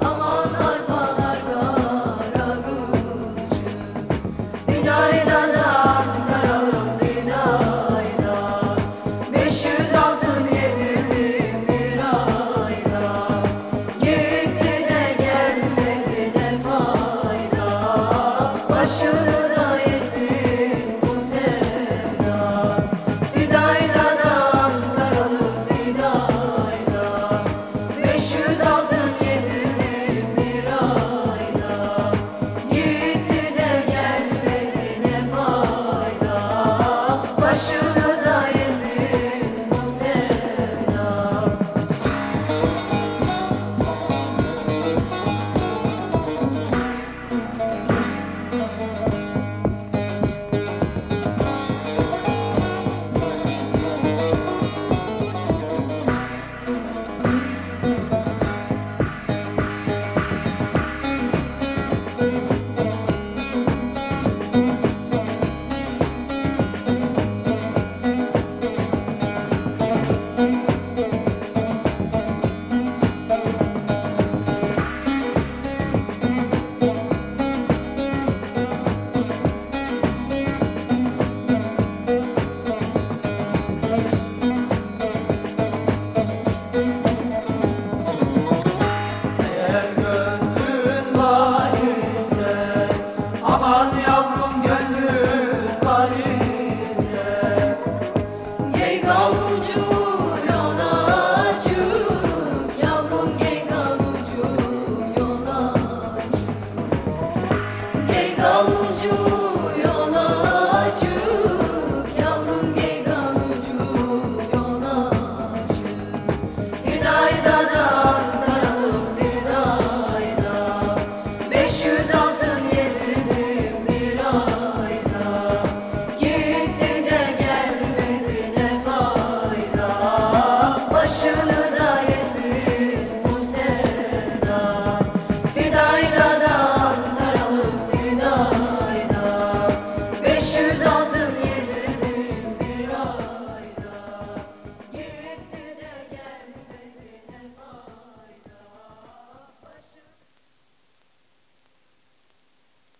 Aman arpalar karagözcü Binayda shoes on.